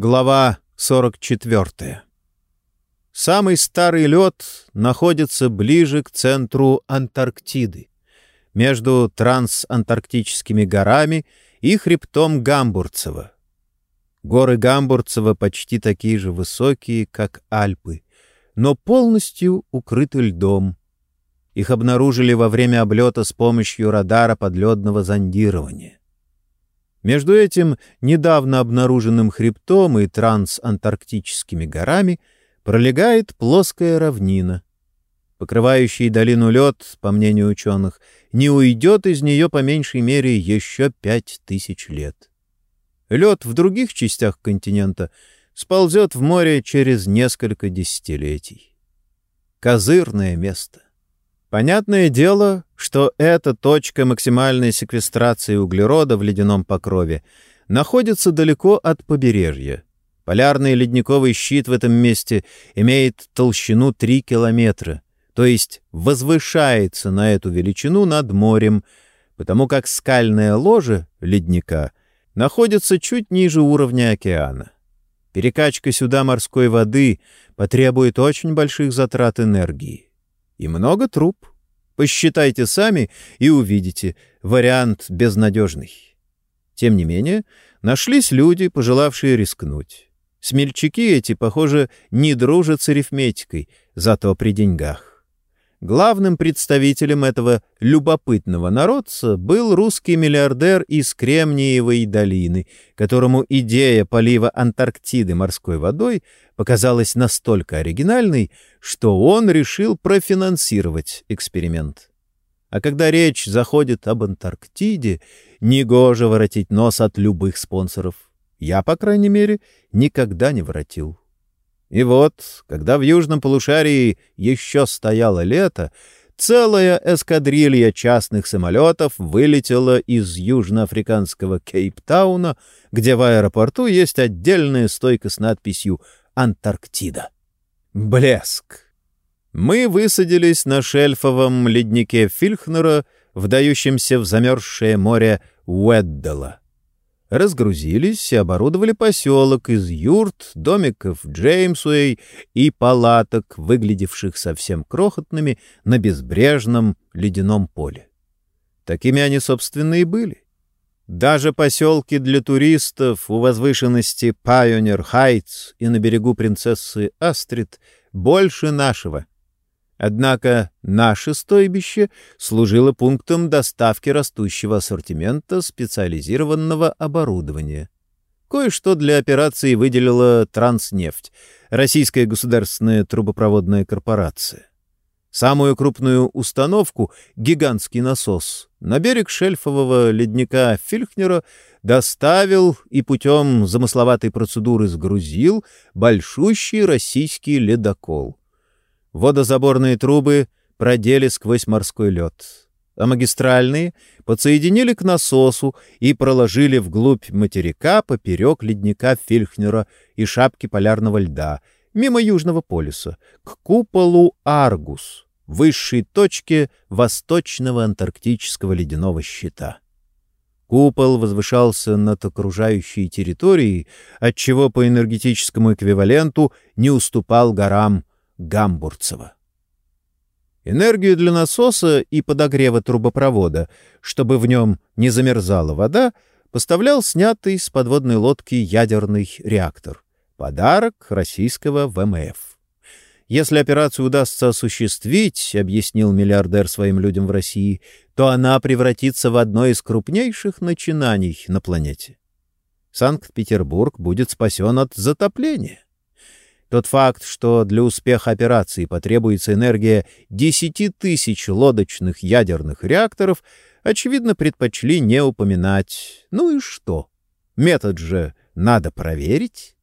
Глава 44. Самый старый лед находится ближе к центру Антарктиды, между трансантарктическими горами и хребтом Гамбурцева. Горы Гамбурцева почти такие же высокие, как Альпы, но полностью укрыты льдом. Их обнаружили во время облета с помощью радара подледного зондирования. Между этим недавно обнаруженным хребтом и трансантарктическими горами пролегает плоская равнина. Покрывающий долину лед, по мнению ученых, не уйдет из нее по меньшей мере еще пять тысяч лет. Лед в других частях континента сползет в море через несколько десятилетий. Козырное место. Понятное дело, что эта точка максимальной секвестрации углерода в ледяном покрове находится далеко от побережья. Полярный ледниковый щит в этом месте имеет толщину 3 километра, то есть возвышается на эту величину над морем, потому как скальное ложе ледника находится чуть ниже уровня океана. Перекачка сюда морской воды потребует очень больших затрат энергии и много труб. Посчитайте сами и увидите. Вариант безнадежный. Тем не менее, нашлись люди, пожелавшие рискнуть. Смельчаки эти, похоже, не дружат с арифметикой, зато при деньгах. Главным представителем этого любопытного народца был русский миллиардер из Кремниевой долины, которому идея полива Антарктиды морской водой показалась настолько оригинальной, что он решил профинансировать эксперимент. А когда речь заходит об Антарктиде, негоже воротить нос от любых спонсоров. Я, по крайней мере, никогда не воротил. И вот, когда в южном полушарии еще стояло лето, целая эскадрилья частных самолетов вылетела из южноафриканского Кейптауна, где в аэропорту есть отдельная стойка с надписью «Антарктида». Блеск! Мы высадились на шельфовом леднике Фильхнера, вдающемся в замерзшее море Уэддала разгрузились и оборудовали поселок из юрт, домиков Джеймсуэй и палаток, выглядевших совсем крохотными на безбрежном ледяном поле. Такими они, собственно, и были. Даже поселки для туристов у возвышенности Пайонер Хайтс и на берегу принцессы Астрид больше нашего — Однако наше стойбище служило пунктом доставки растущего ассортимента специализированного оборудования. Кое-что для операции выделила Транснефть, российская государственная трубопроводная корпорация. Самую крупную установку, гигантский насос, на берег шельфового ледника Фильхнера доставил и путем замысловатой процедуры сгрузил большущий российский ледокол. Водозаборные трубы продели сквозь морской лед, а магистральные подсоединили к насосу и проложили вглубь материка поперек ледника Фильхнера и шапки полярного льда, мимо Южного полюса, к куполу Аргус, высшей точке восточного антарктического ледяного щита. Купол возвышался над окружающей территорией, отчего по энергетическому эквиваленту не уступал горам Гамбурцева. Энергию для насоса и подогрева трубопровода, чтобы в нем не замерзала вода, поставлял снятый с подводной лодки ядерный реактор. Подарок российского ВМФ. Если операцию удастся осуществить, объяснил миллиардер своим людям в России, то она превратится в одно из крупнейших начинаний на планете. Санкт-Петербург будет спасен от затопления. Тот факт, что для успеха операции потребуется энергия 10 тысяч лодочных ядерных реакторов, очевидно, предпочли не упоминать. Ну и что? Метод же надо проверить.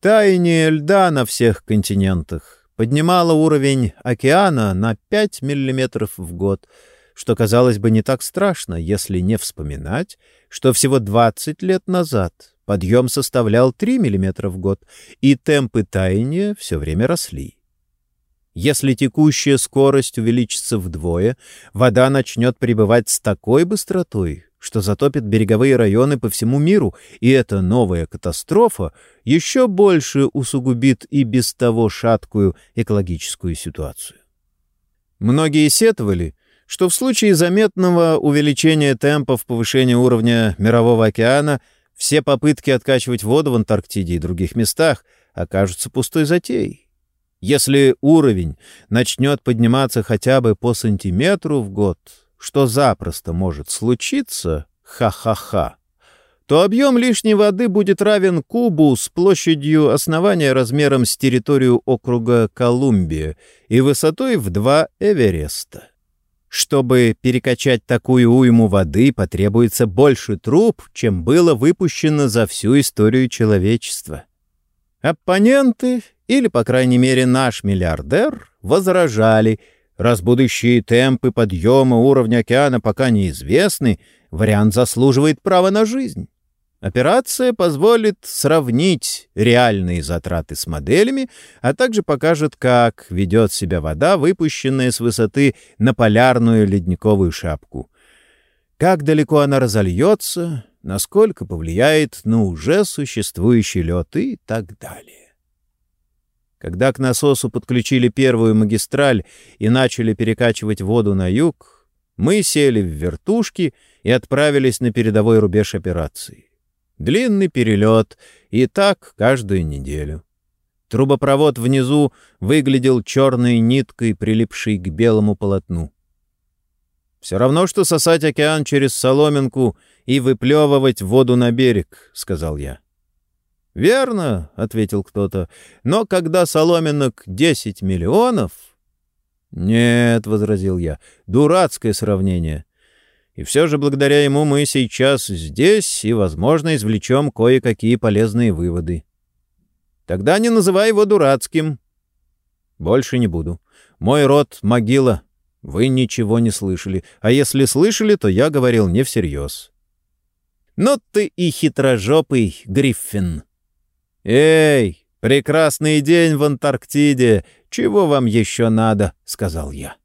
Таяние льда на всех континентах поднимало уровень океана на 5 миллиметров в год, что, казалось бы, не так страшно, если не вспоминать, что всего 20 лет назад Подъем составлял 3 мм в год, и темпы таяния все время росли. Если текущая скорость увеличится вдвое, вода начнет прибывать с такой быстротой, что затопит береговые районы по всему миру, и эта новая катастрофа еще больше усугубит и без того шаткую экологическую ситуацию. Многие сетовали, что в случае заметного увеличения темпов повышения уровня Мирового океана все попытки откачивать воду в Антарктиде и других местах окажутся пустой затеей. Если уровень начнет подниматься хотя бы по сантиметру в год, что запросто может случиться, ха-ха-ха, то объем лишней воды будет равен кубу с площадью основания размером с территорию округа Колумбия и высотой в два Эвереста. Чтобы перекачать такую уйму воды, потребуется больше труб, чем было выпущено за всю историю человечества. Оппоненты, или, по крайней мере, наш миллиардер, возражали — Раз будущие темпы подъема уровня океана пока неизвестны, вариант заслуживает права на жизнь. Операция позволит сравнить реальные затраты с моделями, а также покажет, как ведет себя вода, выпущенная с высоты на полярную ледниковую шапку. Как далеко она разольется, насколько повлияет на уже существующий лед и так далее. Когда к насосу подключили первую магистраль и начали перекачивать воду на юг, мы сели в вертушки и отправились на передовой рубеж операции. Длинный перелет, и так каждую неделю. Трубопровод внизу выглядел черной ниткой, прилипшей к белому полотну. «Все равно, что сосать океан через соломинку и выплевывать воду на берег», — сказал я. «Верно», — ответил кто-то, — «но когда соломинок десять миллионов...» «Нет», — возразил я, — «дурацкое сравнение. И все же благодаря ему мы сейчас здесь и, возможно, извлечем кое-какие полезные выводы». «Тогда не называй его дурацким». «Больше не буду. Мой род — могила. Вы ничего не слышали. А если слышали, то я говорил не всерьез». «Ну ты и хитрожопый, Гриффин!» «Эй, прекрасный день в Антарктиде! Чего вам еще надо?» — сказал я.